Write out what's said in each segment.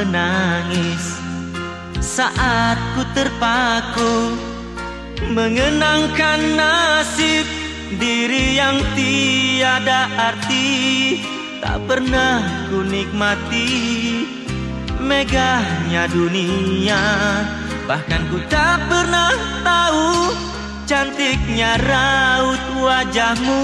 menangis. Saat ku terpaku mengenangkan nasib diri yang tiada arti. Tak pernah ku nikmati megahnya dunia. Bahkan ku tak pernah tahu cantiknya raut wajahmu.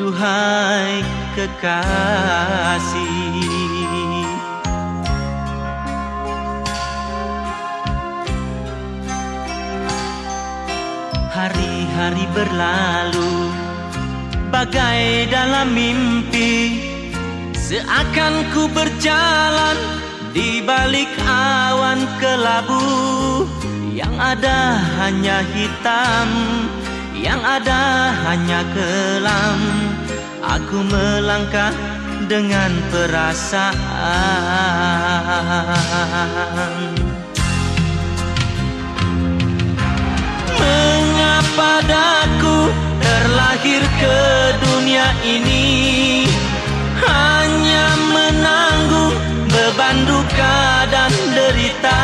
Duhai kekasih. Hari-hari berlalu Bagai dalam mimpi. Seakan ku berjalan Di balik awan kelabu. Yang ada hanya hitam Yang ada hanya kelam Aku melangkah dengan perasaan. Padaku terlahir ke dunia ini? Hanya menanggung beban duka dan derita.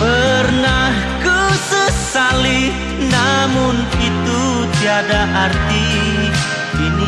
Pernah ku sesali namun itu tiada arti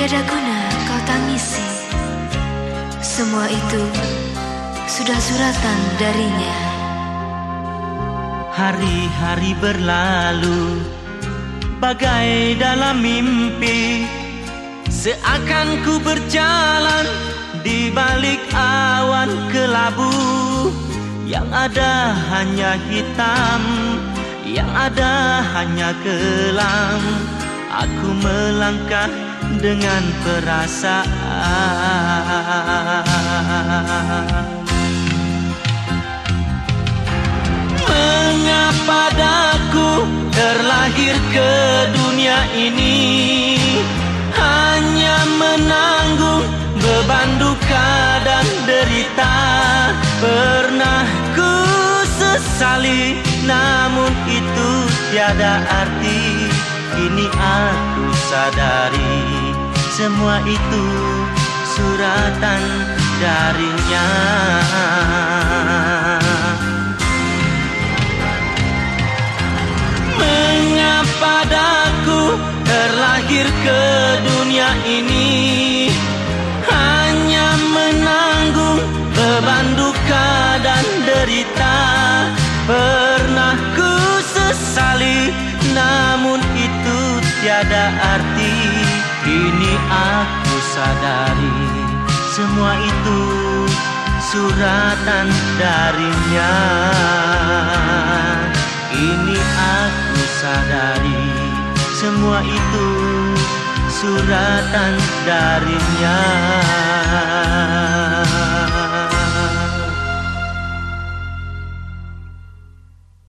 Tiada guna kau tangisi. Semua itu sudah suratan darinya. Hari-hari berlalu Bagai dalam mimpi. Seakan ku berjalan Di balik awan kelabu. Yang ada hanya hitam Yang ada hanya kelam. Aku melangkah dengan perasaan. Mengapa daku terlahir ke dunia ini? Hanya menanggung beban duka dan derita. Pernah ku sesali namun itu tiada arti Kini aku sadari semua itu suratan darinya. Mengapa daku terlahir ke dunia ini? Hanya menanggung beban duka dan derita. Pernah ku sesali namun itu tiada arti. Kini aku sadari semua itu suratan darinya. Kini aku sadari semua itu suratan darinya